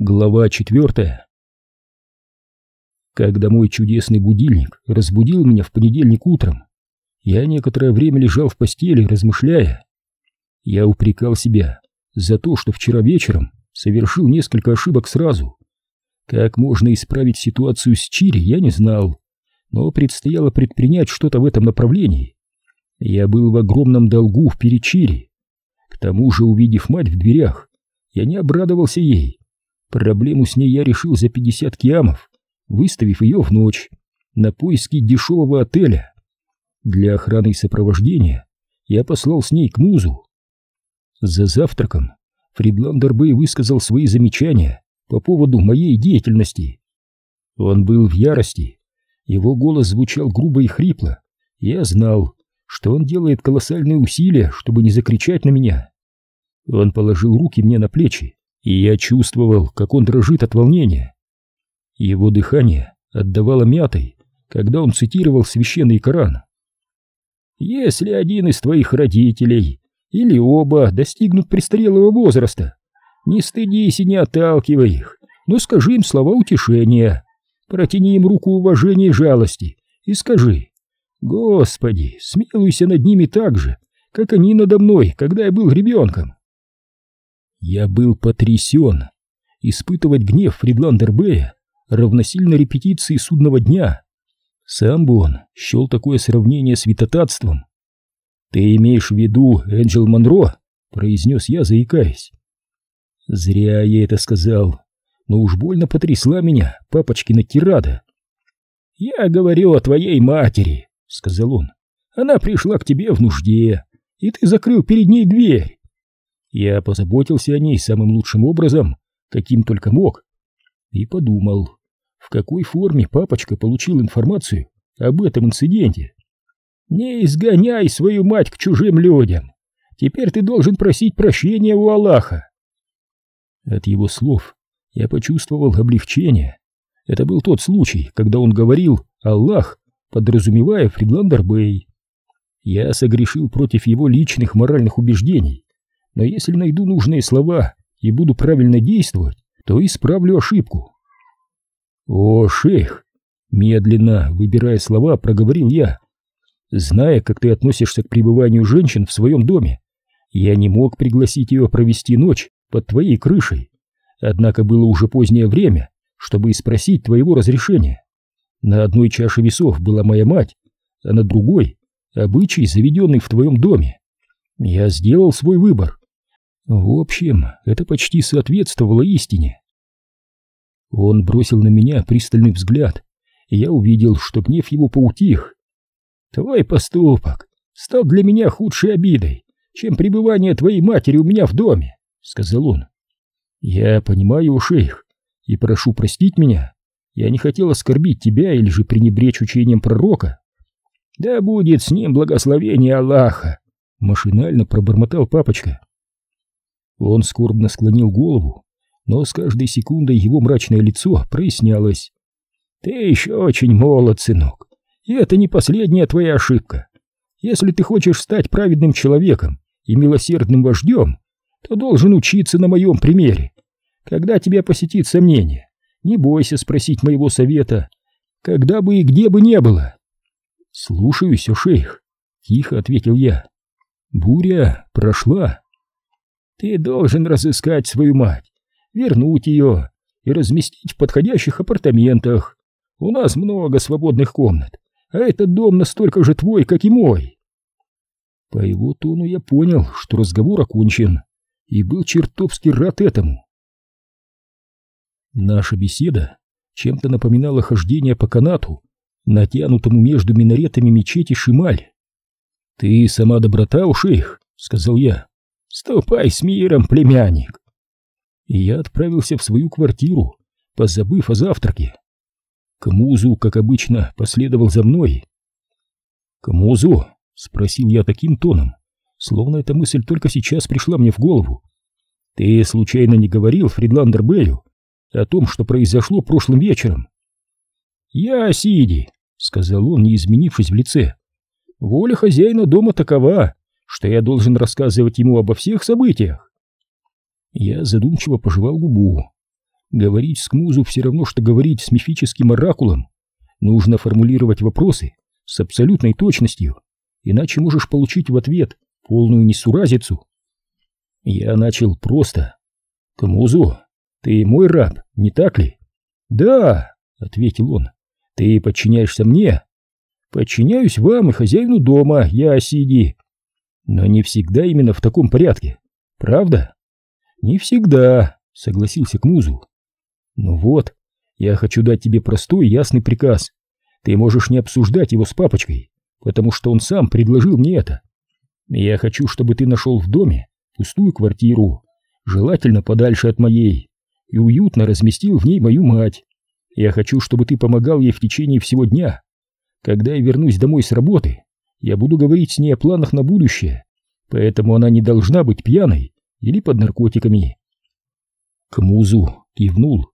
Глава четвертая. Когда мой чудесный будильник разбудил меня в понедельник утром, я некоторое время лежал в постели, размышляя. Я упрекал себя за то, что вчера вечером совершил несколько ошибок сразу. Как можно исправить ситуацию с Чири, я не знал, но предстояло предпринять что-то в этом направлении. Я был в огромном долгу перед Чири. К тому же, увидев мать в дверях, я не обрадовался ей Проблему с ней я решил за 50 киамов, выставив ее в ночь на поиски дешевого отеля. Для охраны и сопровождения я послал с ней к музу. За завтраком Фридландер Бэй высказал свои замечания по поводу моей деятельности. Он был в ярости, его голос звучал грубо и хрипло. Я знал, что он делает колоссальные усилия, чтобы не закричать на меня. Он положил руки мне на плечи и я чувствовал, как он дрожит от волнения. Его дыхание отдавало мятой, когда он цитировал священный Коран. «Если один из твоих родителей или оба достигнут престарелого возраста, не стыдись и не отталкивай их, но скажи им слова утешения, протяни им руку уважения и жалости и скажи, «Господи, смилуйся над ними так же, как они надо мной, когда я был ребенком». Я был потрясен. Испытывать гнев Фридландербея равносильно репетиции судного дня. Сам бы он счел такое сравнение святотатством. «Ты имеешь в виду Энджел Монро?» — произнес я, заикаясь. Зря я это сказал, но уж больно потрясла меня папочкина тирада. «Я говорю о твоей матери», — сказал он. «Она пришла к тебе в нужде, и ты закрыл перед ней дверь. Я позаботился о ней самым лучшим образом, каким только мог, и подумал, в какой форме папочка получил информацию об этом инциденте. «Не изгоняй свою мать к чужим людям! Теперь ты должен просить прощения у Аллаха!» От его слов я почувствовал облегчение. Это был тот случай, когда он говорил «Аллах», подразумевая Фридландер Бэй. Я согрешил против его личных моральных убеждений но если найду нужные слова и буду правильно действовать, то исправлю ошибку. О, шейх, медленно выбирая слова, проговорил я. Зная, как ты относишься к пребыванию женщин в своем доме, я не мог пригласить ее провести ночь под твоей крышей. Однако было уже позднее время, чтобы спросить твоего разрешения. На одной чаше весов была моя мать, а на другой — обычай, заведенный в твоем доме. Я сделал свой выбор в общем, это почти соответствовало истине. Он бросил на меня пристальный взгляд, и я увидел, что гнев его поутих. «Твой поступок стал для меня худшей обидой, чем пребывание твоей матери у меня в доме», — сказал он. «Я понимаю, шейх, и прошу простить меня. Я не хотел оскорбить тебя или же пренебречь учением пророка». «Да будет с ним благословение Аллаха», — машинально пробормотал папочка. Он скорбно склонил голову, но с каждой секундой его мрачное лицо прояснялось. «Ты еще очень молод, сынок, и это не последняя твоя ошибка. Если ты хочешь стать праведным человеком и милосердным вождем, то должен учиться на моем примере. Когда тебя посетит сомнение, не бойся спросить моего совета, когда бы и где бы не было». «Слушаюсь, о шейх», — тихо ответил я. «Буря прошла». Ты должен разыскать свою мать, вернуть ее и разместить в подходящих апартаментах. У нас много свободных комнат, а этот дом настолько же твой, как и мой. По его тону я понял, что разговор окончен, и был чертовски рад этому. Наша беседа чем-то напоминала хождение по канату, натянутому между минаретами мечети Шималь. «Ты сама доброта, у шейх», — сказал я. «Ступай с миром, племянник!» И я отправился в свою квартиру, позабыв о завтраке. Камузу, как обычно, последовал за мной. «Камузу?» — спросил я таким тоном, словно эта мысль только сейчас пришла мне в голову. «Ты случайно не говорил Фридландер Бэю о том, что произошло прошлым вечером?» «Я Сиди», — сказал он, не изменившись в лице. «Воля хозяина дома такова, что я должен рассказывать ему обо всех событиях. Я задумчиво пожевал губу. Говорить с Кмузу все равно, что говорить с мифическим оракулом. Нужно формулировать вопросы с абсолютной точностью, иначе можешь получить в ответ полную несуразицу. Я начал просто. «Кмузу, ты мой раб, не так ли?» «Да», — ответил он. «Ты подчиняешься мне?» «Подчиняюсь вам и хозяину дома, я Сиди». «Но не всегда именно в таком порядке, правда?» «Не всегда», — согласился Кмузу. «Ну вот, я хочу дать тебе простой ясный приказ. Ты можешь не обсуждать его с папочкой, потому что он сам предложил мне это. Я хочу, чтобы ты нашел в доме пустую квартиру, желательно подальше от моей, и уютно разместил в ней мою мать. Я хочу, чтобы ты помогал ей в течение всего дня. Когда я вернусь домой с работы, я буду говорить с ней о планах на будущее, поэтому она не должна быть пьяной или под наркотиками. К музу кивнул.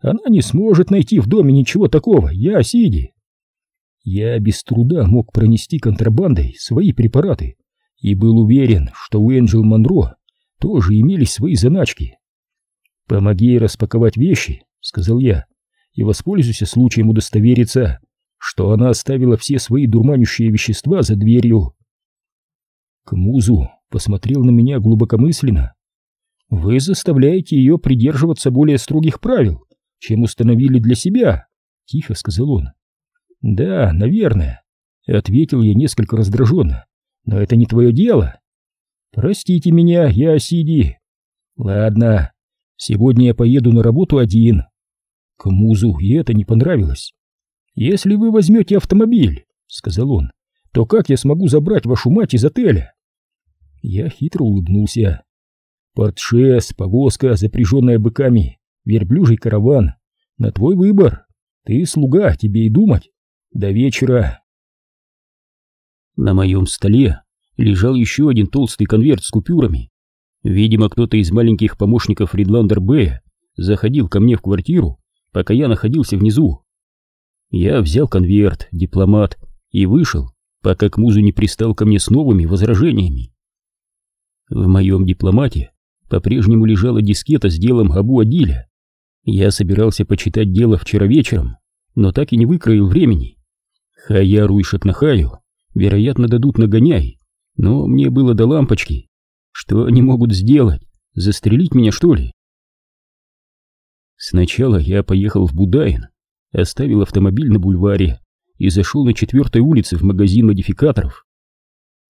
Она не сможет найти в доме ничего такого, я Сиди. Я без труда мог пронести контрабандой свои препараты и был уверен, что у Энджел Монро тоже имелись свои заначки. «Помоги распаковать вещи», — сказал я, — «и воспользуйся случаем удостовериться, что она оставила все свои дурманящие вещества за дверью». Кмузу посмотрел на меня глубокомысленно. «Вы заставляете ее придерживаться более строгих правил, чем установили для себя», — тихо сказал он. «Да, наверное», — ответил я несколько раздраженно. «Но это не твое дело». «Простите меня, я Сиди». «Ладно, сегодня я поеду на работу один». Кмузу и это не понравилось. «Если вы возьмете автомобиль», — сказал он, — «то как я смогу забрать вашу мать из отеля?» Я хитро улыбнулся. «Портшес, повозка, запряженная быками, верблюжий караван. На твой выбор. Ты слуга, тебе и думать. До вечера». На моем столе лежал еще один толстый конверт с купюрами. Видимо, кто-то из маленьких помощников Ридландер Б заходил ко мне в квартиру, пока я находился внизу. Я взял конверт, дипломат и вышел, пока к музу не пристал ко мне с новыми возражениями. В моем дипломате по-прежнему лежала дискета с делом Абу Адиля. Я собирался почитать дело вчера вечером, но так и не выкроил времени. Хаяру и Шатнахаю, вероятно, дадут нагоняй, но мне было до лампочки. Что они могут сделать? Застрелить меня, что ли? Сначала я поехал в Будаин, оставил автомобиль на бульваре и зашел на четвертой улице в магазин модификаторов.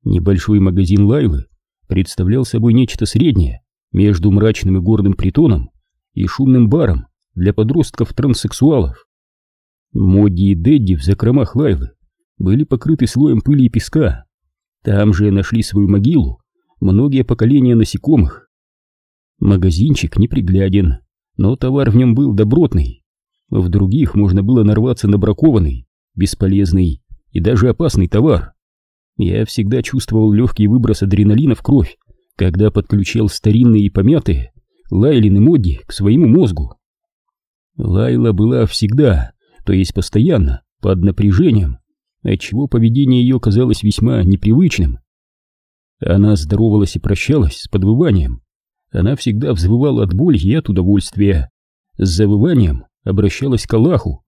Небольшой магазин Лайлы представлял собой нечто среднее между мрачным и гордым притоном и шумным баром для подростков-транссексуалов. Модди и Дэдди в закромах Лайлы были покрыты слоем пыли и песка. Там же нашли свою могилу многие поколения насекомых. Магазинчик непригляден, но товар в нем был добротный. В других можно было нарваться на бракованный, бесполезный и даже опасный товар. Я всегда чувствовал легкий выброс адреналина в кровь, когда подключал старинные и помятые Лайлины Модди к своему мозгу. Лайла была всегда, то есть постоянно, под напряжением, отчего поведение ее казалось весьма непривычным. Она здоровалась и прощалась с подвыванием. Она всегда взвывала от боли и от удовольствия. С завыванием обращалась к Аллаху.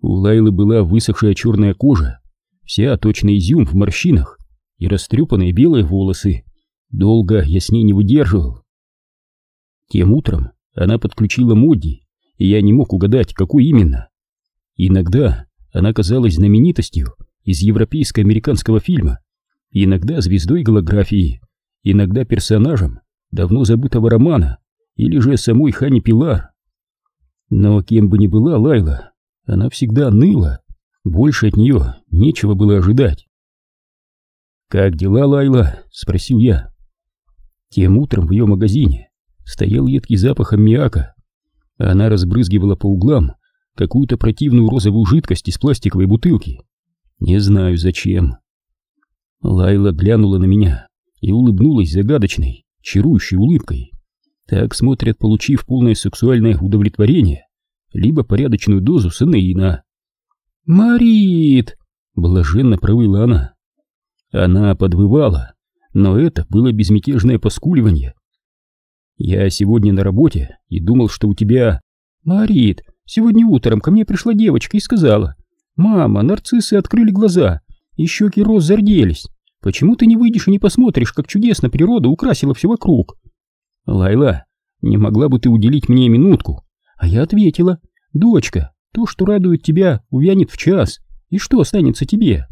У Лайлы была высохшая черная кожа, вся точно изюм в морщинах и растрепанные белые волосы. Долго я с ней не выдерживал. Тем утром она подключила Модди, и я не мог угадать, какой именно. Иногда она казалась знаменитостью из европейско-американского фильма, иногда звездой голографии, иногда персонажем давно забытого романа или же самой Хани Пилар. Но кем бы ни была Лайла, она всегда ныла, больше от нее нечего было ожидать. «Как дела, Лайла?» — спросил я. Тем утром в ее магазине стоял едкий запах аммиака. Она разбрызгивала по углам какую-то противную розовую жидкость из пластиковой бутылки. Не знаю зачем. Лайла глянула на меня и улыбнулась загадочной, чарующей улыбкой. Так смотрят, получив полное сексуальное удовлетворение, либо порядочную дозу санеина. «Марит!» — блаженно провыла она. Она подвывала, но это было безмятежное поскуливание. «Я сегодня на работе и думал, что у тебя «Марит, сегодня утром ко мне пришла девочка и сказала, «Мама, нарциссы открыли глаза, и щеки роз зарделись. Почему ты не выйдешь и не посмотришь, как чудесно природа украсила все вокруг?» «Лайла, не могла бы ты уделить мне минутку?» А я ответила, «Дочка, то, что радует тебя, увянет в час, и что останется тебе?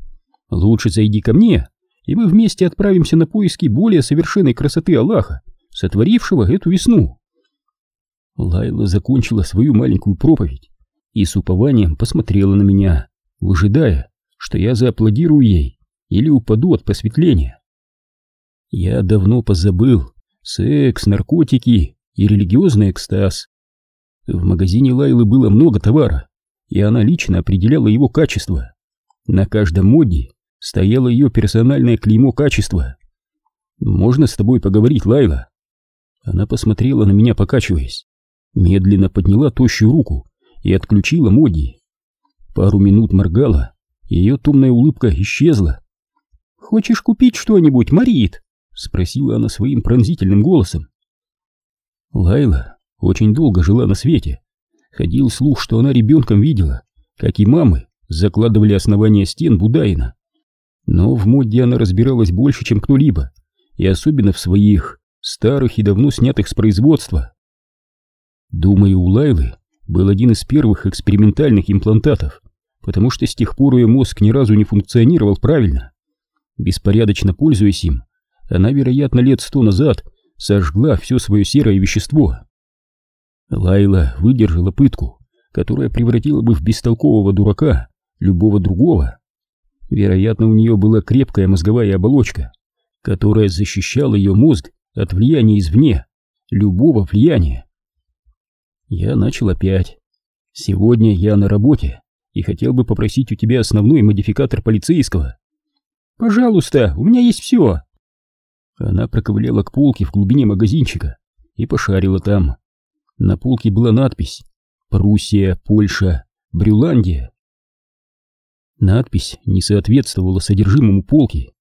Лучше зайди ко мне, и мы вместе отправимся на поиски более совершенной красоты Аллаха, сотворившего эту весну». Лайла закончила свою маленькую проповедь и с упованием посмотрела на меня, выжидая, что я зааплодирую ей или упаду от просветления. Я давно позабыл секс, наркотики и религиозный экстаз. В магазине Лайлы было много товара, и она лично определяла его качество. На каждом моде стояло ее персональное клеймо качества. «Можно с тобой поговорить, Лайла?» Она посмотрела на меня, покачиваясь медленно подняла тощую руку и отключила Моди. Пару минут моргала, ее томная улыбка исчезла. «Хочешь купить что-нибудь, Марит?» — спросила она своим пронзительным голосом. Лайла очень долго жила на свете. Ходил слух, что она ребенком видела, как и мамы закладывали основания стен Будаина. Но в моде она разбиралась больше, чем кто-либо, и особенно в своих, старых и давно снятых с производства. Думаю, у Лайлы был один из первых экспериментальных имплантатов, потому что с тех пор ее мозг ни разу не функционировал правильно. Беспорядочно пользуясь им, она, вероятно, лет сто назад сожгла все свое серое вещество. Лайла выдержала пытку, которая превратила бы в бестолкового дурака любого другого. Вероятно, у нее была крепкая мозговая оболочка, которая защищала ее мозг от влияния извне, любого влияния. Я начал опять. Сегодня я на работе и хотел бы попросить у тебя основной модификатор полицейского. Пожалуйста, у меня есть все. Она проковыляла к полке в глубине магазинчика и пошарила там. На полке была надпись «Пруссия, Польша, Брюландия». Надпись не соответствовала содержимому полки.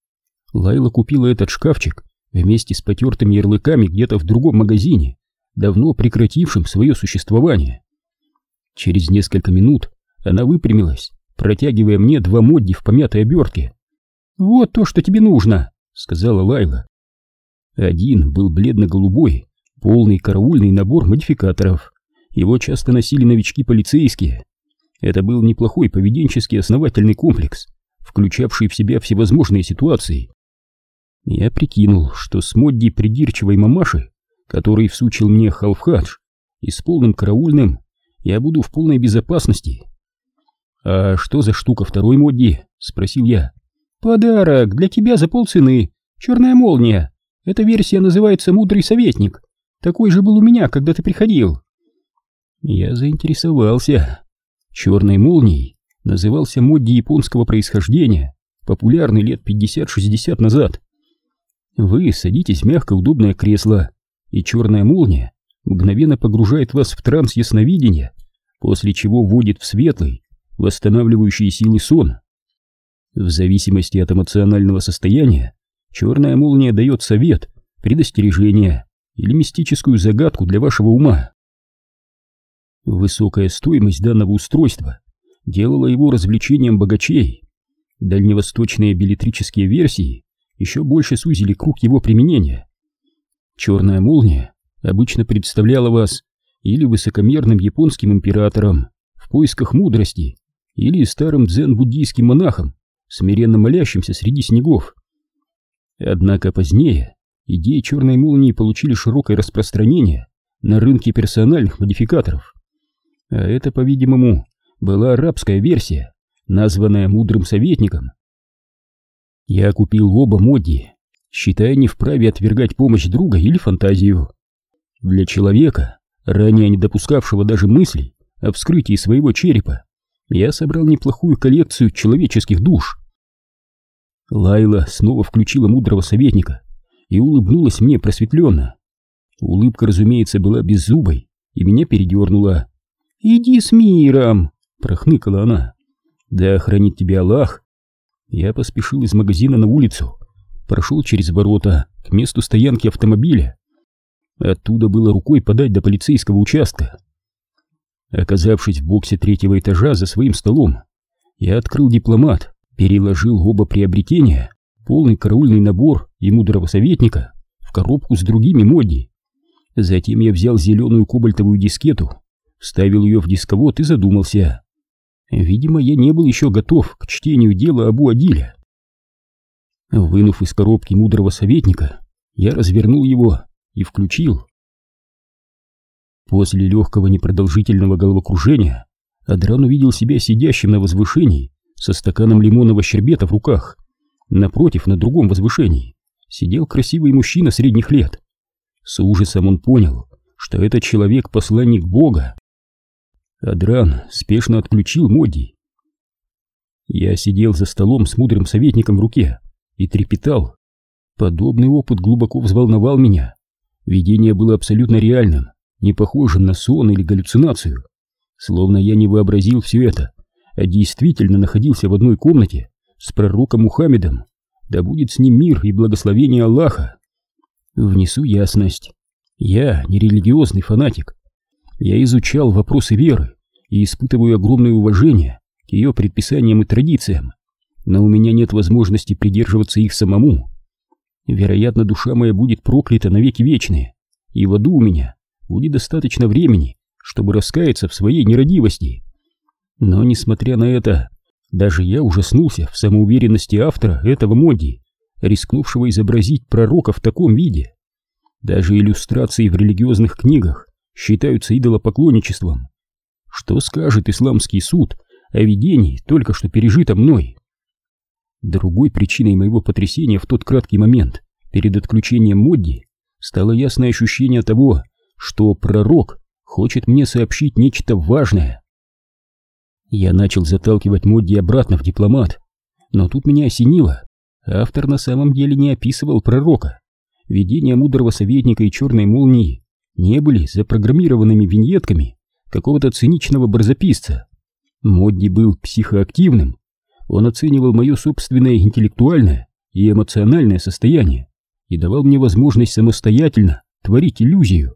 Лайла купила этот шкафчик вместе с потертыми ярлыками где-то в другом магазине давно прекратившим свое существование. Через несколько минут она выпрямилась, протягивая мне два модди в помятой обертке. «Вот то, что тебе нужно», — сказала Лайла. Один был бледно-голубой, полный караульный набор модификаторов. Его часто носили новички-полицейские. Это был неплохой поведенческий основательный комплекс, включавший в себя всевозможные ситуации. Я прикинул, что с Модди придирчивой мамаши который всучил мне Халфхадж, и с полным караульным я буду в полной безопасности. «А что за штука второй Модди?» — спросил я. «Подарок для тебя за полцены. Черная молния. Эта версия называется «Мудрый советник». Такой же был у меня, когда ты приходил». Я заинтересовался. Черной молнией назывался Модди японского происхождения, популярный лет 50-60 назад. Вы садитесь в мягкое удобное кресло, и черная молния мгновенно погружает вас в транс ясновидения, после чего вводит в светлый, восстанавливающий силы сон. В зависимости от эмоционального состояния, черная молния дает совет, предостережение или мистическую загадку для вашего ума. Высокая стоимость данного устройства делала его развлечением богачей. Дальневосточные билетрические версии еще больше сузили круг его применения. Черная молния обычно представляла вас или высокомерным японским императором в поисках мудрости, или старым дзен-буддийским монахом, смиренно молящимся среди снегов. Однако позднее идеи черной молнии получили широкое распространение на рынке персональных модификаторов. А это, по-видимому, была арабская версия, названная мудрым советником. Я купил оба моди считая не вправе отвергать помощь друга или фантазию. Для человека, ранее не допускавшего даже мыслей о вскрытии своего черепа, я собрал неплохую коллекцию человеческих душ. Лайла снова включила мудрого советника и улыбнулась мне просветленно. Улыбка, разумеется, была беззубой и меня передернула. «Иди с миром!» — прохныкала она. «Да хранит тебя Аллах!» Я поспешил из магазина на улицу, прошел через ворота к месту стоянки автомобиля. Оттуда было рукой подать до полицейского участка. Оказавшись в боксе третьего этажа за своим столом, я открыл дипломат, переложил оба приобретения, полный караульный набор и мудрого советника, в коробку с другими моди. Затем я взял зеленую кобальтовую дискету, вставил ее в дисковод и задумался. Видимо, я не был еще готов к чтению дела Абу Адиля. Вынув из коробки мудрого советника, я развернул его и включил. После легкого непродолжительного головокружения Адран увидел себя сидящим на возвышении со стаканом лимонного щербета в руках. Напротив, на другом возвышении, сидел красивый мужчина средних лет. С ужасом он понял, что этот человек посланник Бога. Адран спешно отключил Модди. Я сидел за столом с мудрым советником в руке и трепетал. Подобный опыт глубоко взволновал меня. Видение было абсолютно реальным, не похожим на сон или галлюцинацию. Словно я не вообразил все это, действительно находился в одной комнате с пророком Мухаммедом, да будет с ним мир и благословение Аллаха. Внесу ясность. Я не религиозный фанатик. Я изучал вопросы веры и испытываю огромное уважение к ее предписаниям и традициям, но у меня нет возможности придерживаться их самому. Вероятно, душа моя будет проклята навеки вечные, и в аду у меня будет достаточно времени, чтобы раскаяться в своей нерадивости. Но, несмотря на это, даже я ужаснулся в самоуверенности автора этого моди, рискнувшего изобразить пророка в таком виде. Даже иллюстрации в религиозных книгах считаются идолопоклонничеством. Что скажет исламский суд о видении, только что пережитом мной? Другой причиной моего потрясения в тот краткий момент перед отключением Модди стало ясное ощущение того, что пророк хочет мне сообщить нечто важное. Я начал заталкивать Модди обратно в дипломат, но тут меня осенило. Автор на самом деле не описывал пророка. Видения мудрого советника и черной молнии не были запрограммированными виньетками какого-то циничного барзаписца. Модди был психоактивным, он оценивал мое собственное интеллектуальное и эмоциональное состояние и давал мне возможность самостоятельно творить иллюзию.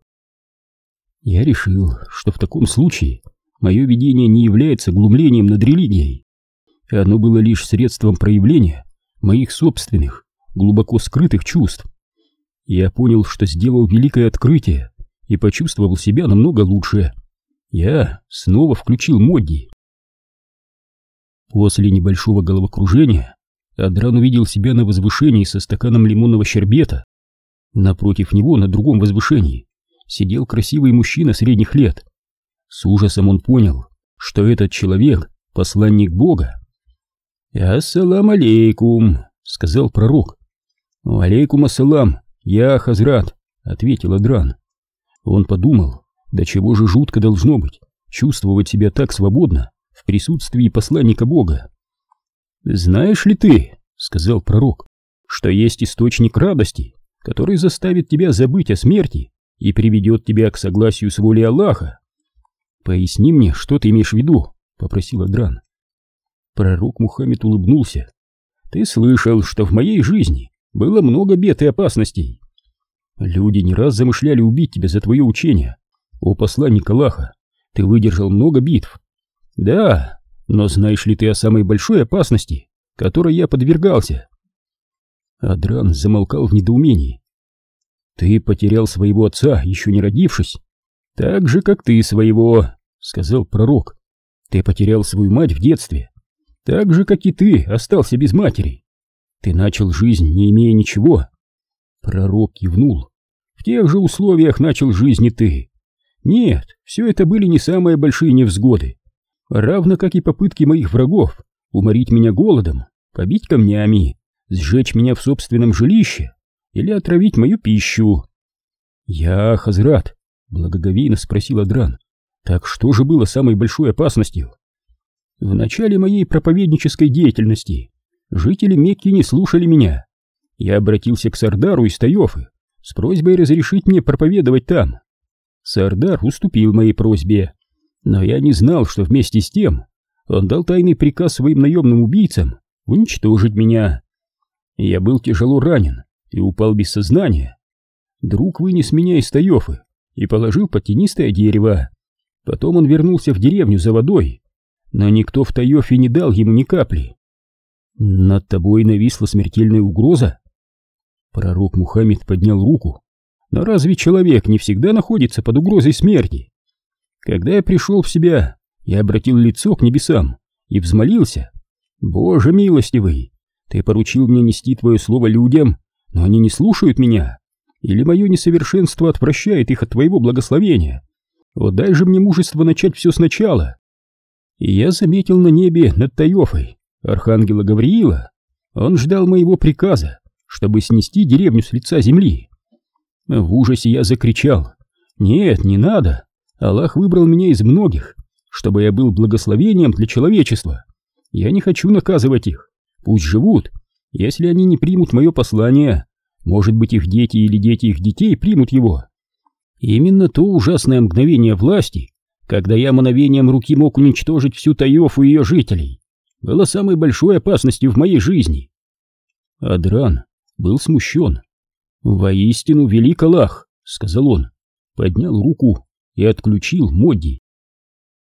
Я решил, что в таком случае мое видение не является глумлением над религией. Оно было лишь средством проявления моих собственных, глубоко скрытых чувств. Я понял, что сделал великое открытие и почувствовал себя намного лучше. Я снова включил Модди. После небольшого головокружения Адран увидел себя на возвышении со стаканом лимонного щербета. Напротив него, на другом возвышении, сидел красивый мужчина средних лет. С ужасом он понял, что этот человек — посланник Бога. «Ассалам алейкум», — сказал пророк. «Алейкум ассалам, я Хазрат», — ответил Адран. Он подумал, до чего же жутко должно быть чувствовать себя так свободно, в присутствии посланника Бога. «Знаешь ли ты, — сказал пророк, — что есть источник радости, который заставит тебя забыть о смерти и приведет тебя к согласию с волей Аллаха? Поясни мне, что ты имеешь в виду, — попросил Адран. Пророк Мухаммед улыбнулся. Ты слышал, что в моей жизни было много бед и опасностей. Люди не раз замышляли убить тебя за твое учение. О посланник Аллаха, ты выдержал много битв, да, но знаешь ли ты о самой большой опасности, которой я подвергался? Адран замолкал в недоумении. Ты потерял своего отца, еще не родившись, так же, как ты своего, сказал пророк. Ты потерял свою мать в детстве, так же, как и ты остался без матери. Ты начал жизнь, не имея ничего. Пророк кивнул. В тех же условиях начал жизнь и ты. Нет, все это были не самые большие невзгоды равно как и попытки моих врагов уморить меня голодом, побить камнями, сжечь меня в собственном жилище или отравить мою пищу. Я, Хазрат, благоговейно спросил Адран, так что же было самой большой опасностью? В начале моей проповеднической деятельности жители Мекки не слушали меня. Я обратился к Сардару из Таёфы с просьбой разрешить мне проповедовать там. Сардар уступил моей просьбе но я не знал, что вместе с тем он дал тайный приказ своим наемным убийцам уничтожить меня. Я был тяжело ранен и упал без сознания. Друг вынес меня из Таёфы и положил под тенистое дерево. Потом он вернулся в деревню за водой, но никто в Таёфе не дал ему ни капли. Над тобой нависла смертельная угроза? Пророк Мухаммед поднял руку. Но разве человек не всегда находится под угрозой смерти? Когда я пришел в себя, я обратил лицо к небесам и взмолился. «Боже милостивый, ты поручил мне нести твое слово людям, но они не слушают меня. Или мое несовершенство отвращает их от твоего благословения? Вот дай же мне мужество начать все сначала». И я заметил на небе над Таёфой архангела Гавриила. Он ждал моего приказа, чтобы снести деревню с лица земли. В ужасе я закричал. «Нет, не надо! Аллах выбрал меня из многих, чтобы я был благословением для человечества. Я не хочу наказывать их. Пусть живут. Если они не примут мое послание, может быть, их дети или дети их детей примут его. Именно то ужасное мгновение власти, когда я мановением руки мог уничтожить всю Таёфу и ее жителей, было самой большой опасностью в моей жизни. Адран был смущен. «Воистину велик Аллах», — сказал он, поднял руку и отключил Модди.